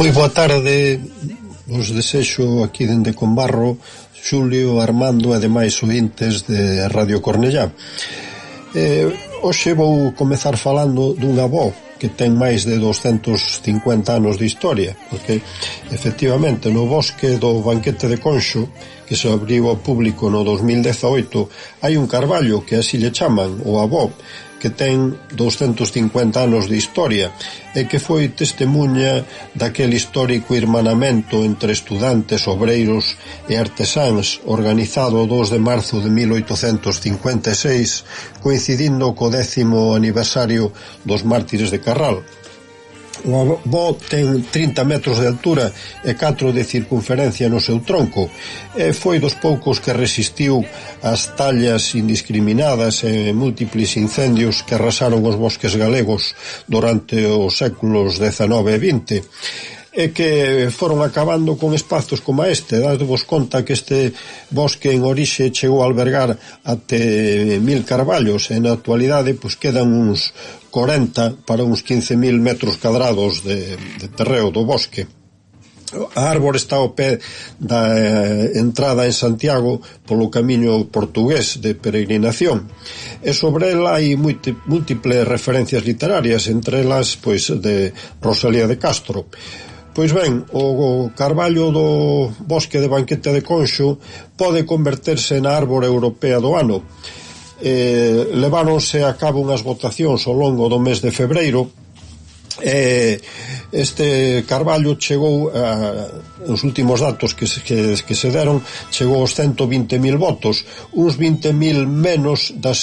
Moi boa tarde, os desexo aquí dende Conbarro, Xulio, Armando e demais ointes de Radio Cornellá. Eh, hoxe vou comezar falando dun avó que ten máis de 250 anos de historia, porque efectivamente no bosque do banquete de Conxo, que se abriu ao público no 2018, hai un carballo que así lle chaman, o avó, que ten 250 anos de historia e que foi testemunha daquele histórico irmanamento entre estudantes, obreiros e artesáns organizado o 2 de marzo de 1856 coincidindo co décimo aniversario dos mártires de Carral. O avó ten 30 metros de altura e 4 de circunferencia no seu tronco e foi dos poucos que resistiu as tallas indiscriminadas e múltiples incendios que arrasaron os bosques galegos durante os séculos XIX e XX e que foron acabando con espazos como este. Dadvos conta que este bosque en orixe chegou a albergar até mil carballos e na actualidade pois, quedan uns 40 para uns 15.000 metros cadrados de, de terreo do bosque. A árbore está ao pé da eh, entrada en Santiago polo camiño portugués de peregrinación. E sobre ela hai múltiples referencias literarias, entre elas pois de Rosalía de Castro. Pois ben, o carballo do bosque de banquete de Conxo pode converterse na árbore europea do ano. Eh, leváronse a cabo unhas votacións ao longo do mes de febreiro e este Carballo chegou a, os últimos datos que que, que se deron chegou aos 120.000 votos uns 20.000 menos da,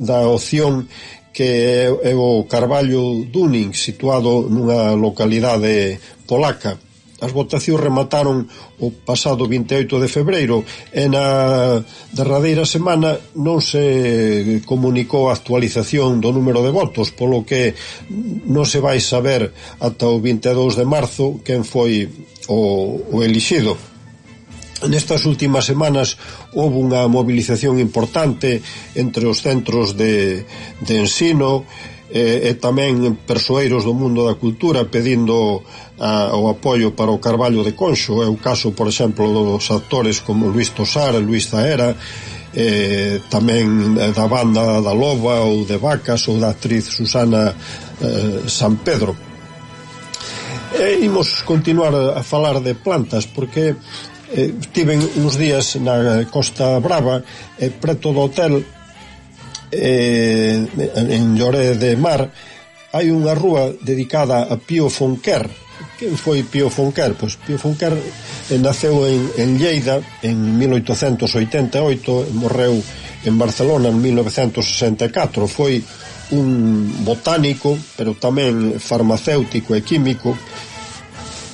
da opción que é, o Carballo Dunning, situado nunha localidade polaca. As votacións remataron o pasado 28 de febreiro e na derradeira semana non se comunicou a actualización do número de votos, polo que non se vai saber ata o 22 de marzo quen foi o, o elixido. Nestas últimas semanas houve unha mobilización importante entre os centros de, de ensino e, e tamén persoeiros do mundo da cultura pedindo a, o apoio para o Carballo de Conxo. É o caso, por exemplo, dos actores como Luis Tosar e Luis Zaera, eh, tamén da banda da Loba ou de Vacas ou da actriz Susana eh, San Pedro. E imos continuar a falar de plantas porque eh, tiven uns días na eh, Costa Brava eh, preto do hotel eh, en Lloré de Mar hai unha rúa dedicada a Pío Fonquer Quen foi Pío Fonquer? Pois Pío Fonquer eh, naceu en, en Lleida en 1888 morreu en Barcelona en 1964 foi un botánico, pero tamén farmacéutico e químico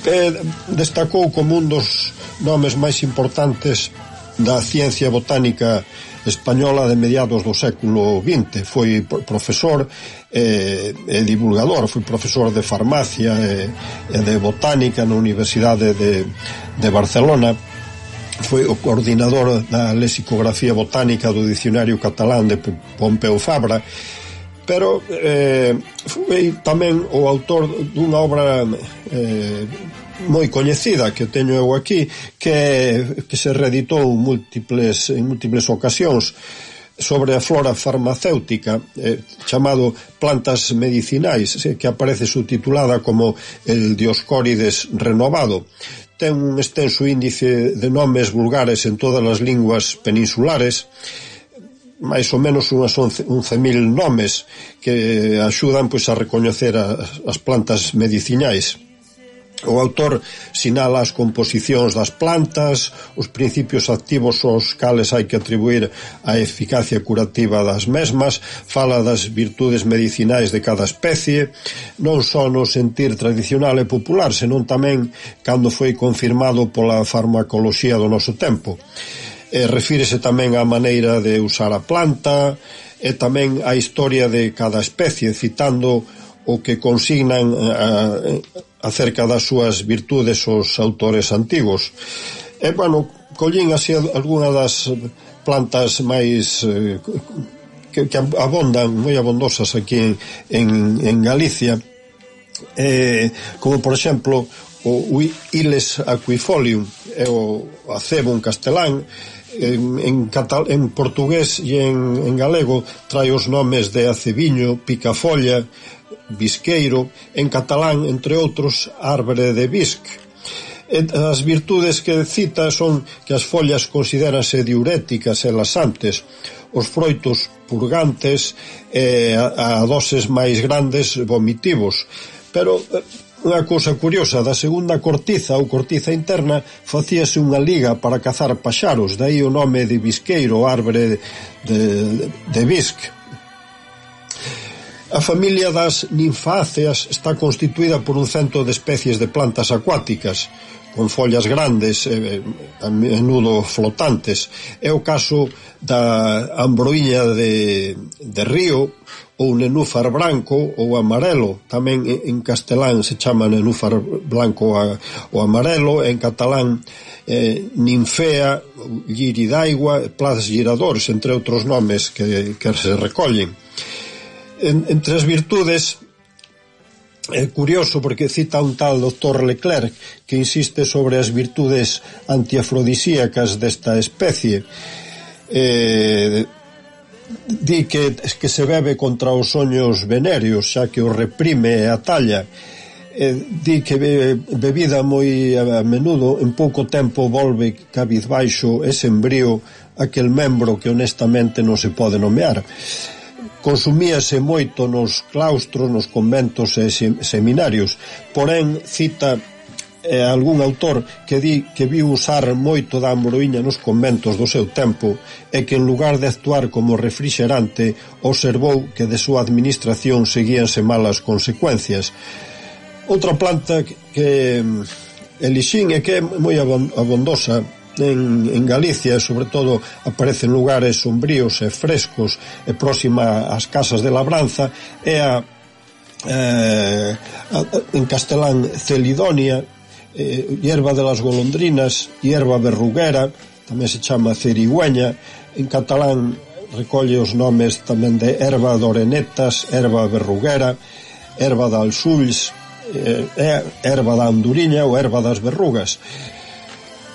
eh, destacou como un dos nomes máis importantes da ciencia botánica española de mediados do século XX. Foi profesor e, e divulgador, foi profesor de farmacia e, e de botánica na Universidade de, de Barcelona foi o coordinador da lexicografía botánica do Dicionario Catalán de Pompeu Fabra pero eh, foi tamén o autor dunha obra eh, moi coñecida que teño eu aquí que, que se reeditou múltiples, en múltiples ocasións sobre a flora farmacéutica eh, chamado plantas medicinais eh, que aparece subtitulada como el Dioscórides renovado. Ten un extenso índice de nomes vulgares en todas as linguas peninsulares e máis ou menos unhas 11.000 nomes que axudan pois a recoñecer as, as plantas medicinais. O autor sinala as composicións das plantas, os principios activos aos cales hai que atribuir a eficacia curativa das mesmas, fala das virtudes medicinais de cada especie, non só no sentir tradicional e popular, senón tamén cando foi confirmado pola farmacoloxía do noso tempo eh, refírese tamén á maneira de usar a planta e tamén a historia de cada especie, citando o que consignan a, acerca das súas virtudes os autores antigos. E, bueno, collín así algunha das plantas máis eh, que, que abondan, moi abondosas aquí en, en, en Galicia, eh, como por exemplo o Iles aquifolium e o acebo en castelán en, en, catal, en portugués e en, en galego trae os nomes de aceviño, picafolla, bisqueiro, en catalán, entre outros, árbore de bisque. As virtudes que cita son que as follas consideranse diuréticas e laxantes, os froitos purgantes e a, a doses máis grandes vomitivos. Pero eh, Unha cousa curiosa, da segunda cortiza ou cortiza interna facíase unha liga para cazar paxaros, dai o nome de bisqueiro, árbore de, de, de bisc. A familia das ninfáceas está constituída por un cento de especies de plantas acuáticas, con follas grandes eh, eh, e, a menudo flotantes. É o caso da ambroiña de, de río ou nenúfar branco ou amarelo. Tamén en castelán se chama nenúfar blanco ou amarelo, en catalán eh, ninfea, lliri d'aigua, plazas giradores, entre outros nomes que, que se recollen. En, entre as virtudes É curioso porque cita un tal doctor Leclerc que insiste sobre as virtudes antiafrodisíacas desta especie. Eh, di que, que se bebe contra os soños venéreos, xa que o reprime e atalla. Eh, di que be, bebida moi a menudo en pouco tempo volve cabizbaixo e sembrío aquel membro que honestamente non se pode nomear consumíase moito nos claustros, nos conventos e seminarios. Porén, cita eh, algún autor que di que viu usar moito da ambroiña nos conventos do seu tempo e que en lugar de actuar como refrigerante, observou que de súa administración seguíanse malas consecuencias. Outra planta que eh, elixín e que é moi abondosa en, en Galicia, sobre todo aparecen lugares sombríos e frescos e próxima ás casas de labranza, é a, eh, a, en castelán celidonia, eh, hierba de las golondrinas, hierba verruguera, tamén se chama cerigüeña, en catalán recolle os nomes tamén de erva d'orenetas, erva verruguera, erva d'alsulls, eh, erva da anduriña ou erva das verrugas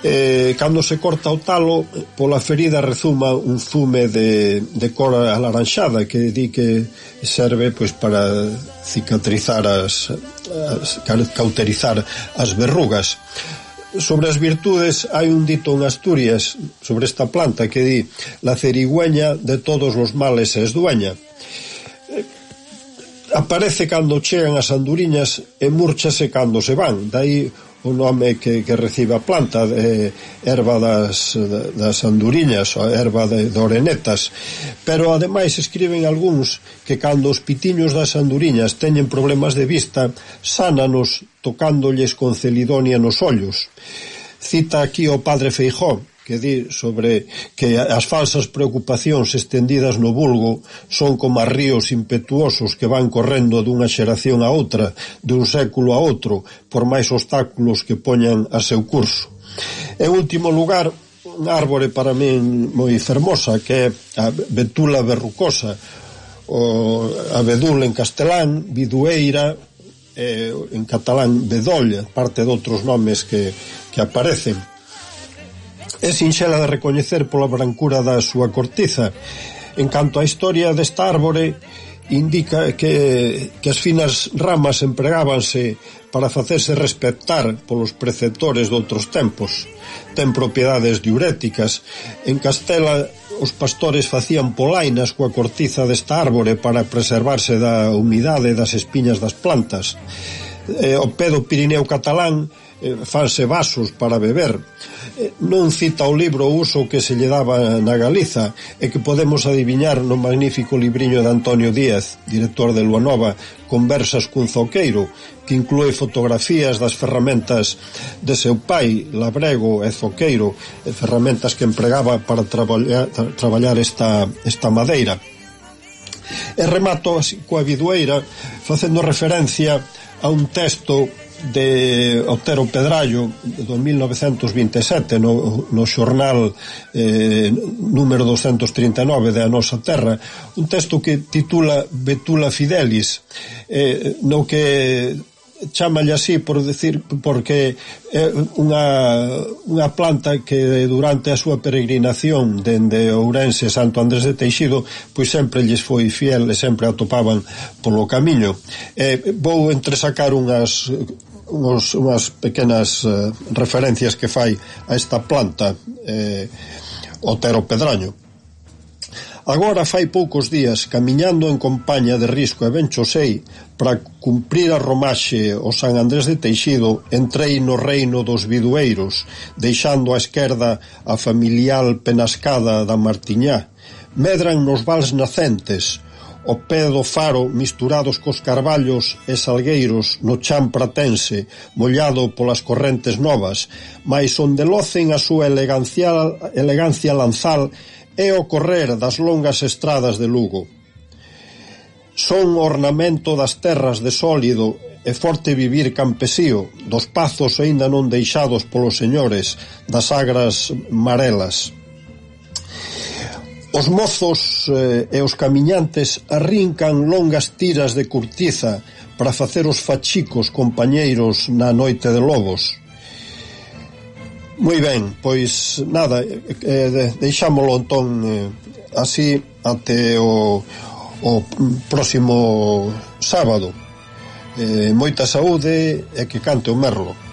eh, cando se corta o talo eh, pola ferida rezuma un fume de, de cor alaranxada que di que serve pois para cicatrizar as, as cauterizar as verrugas. Sobre as virtudes hai un dito en Asturias sobre esta planta que di la cerigüeña de todos os males es dueña eh, aparece cando chegan as anduriñas e murchase cando se van. Dai o nome que, que recibe a planta de erva das, das anduriñas ou erva de, de orenetas. Pero ademais escriben algúns que cando os pitiños das anduriñas teñen problemas de vista sánanos tocándolles con celidonia nos ollos. Cita aquí o padre Feijó que di sobre que as falsas preocupacións estendidas no vulgo son como ríos impetuosos que van correndo dunha xeración a outra, dun século a outro, por máis obstáculos que poñan a seu curso. En último lugar, unha árbore para min moi fermosa que é a betula verrucosa, o abedul en castelán, bidueira, eh, en catalán bedolla, parte de outros nomes que, que aparecen é sinxela de recoñecer pola brancura da súa cortiza. En canto á historia desta árbore, indica que, que as finas ramas empregábanse para facerse respectar polos preceptores de outros tempos. Ten propiedades diuréticas. En Castela os pastores facían polainas coa cortiza desta árbore para preservarse da humidade das espiñas das plantas. Eh, o pedo Pirineo catalán eh, fanse vasos para beber. Eh, non cita o libro o uso que se lle daba na Galiza e que podemos adiviñar no magnífico libriño de Antonio Díaz, director de Luanova, Conversas cun zoqueiro, que inclúe fotografías das ferramentas de seu pai, labrego e zoqueiro, e ferramentas que empregaba para traballar, traballar esta, esta madeira. E remato coa vidueira facendo referencia a un texto de Otero Pedrallo do 1927 no, no xornal eh, número 239 da nosa terra un texto que titula Betula Fidelis. Eh, no que chamalle así por decir porque é unha, unha planta que durante a súa peregrinación dende Ourense Santo Andrés de Teixido pois sempre lles foi fiel e sempre atopaban polo camiño. Eh, vou entresacar unhas uns, unhas pequenas eh, referencias que fai a esta planta eh, Otero Pedraño. Agora fai poucos días, camiñando en compaña de risco e ben chosei, para cumprir a romaxe o San Andrés de Teixido, entrei no reino dos vidueiros, deixando á esquerda a familiar penascada da Martiñá. Medran nos vals nacentes, o pé do faro misturados cos carballos e salgueiros no chan pratense, mollado polas correntes novas, mais onde locen a súa elegancia, elegancia lanzal e o correr das longas estradas de Lugo. Son ornamento das terras de sólido e forte vivir campesío, dos pazos aínda non deixados polos señores, das agras marelas. Os mozos eh, e os camiñantes arrincan longas tiras de curtiza para facer os fachicos compañeiros na noite de lobos. Moi ben, pois nada, eh, eh deixámolo entón eh, así até o, o próximo sábado. Eh, moita saúde e que cante o merlo.